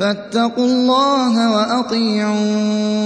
فَاتَّقُوا اللَّهَ وَأَطِيعُونِ.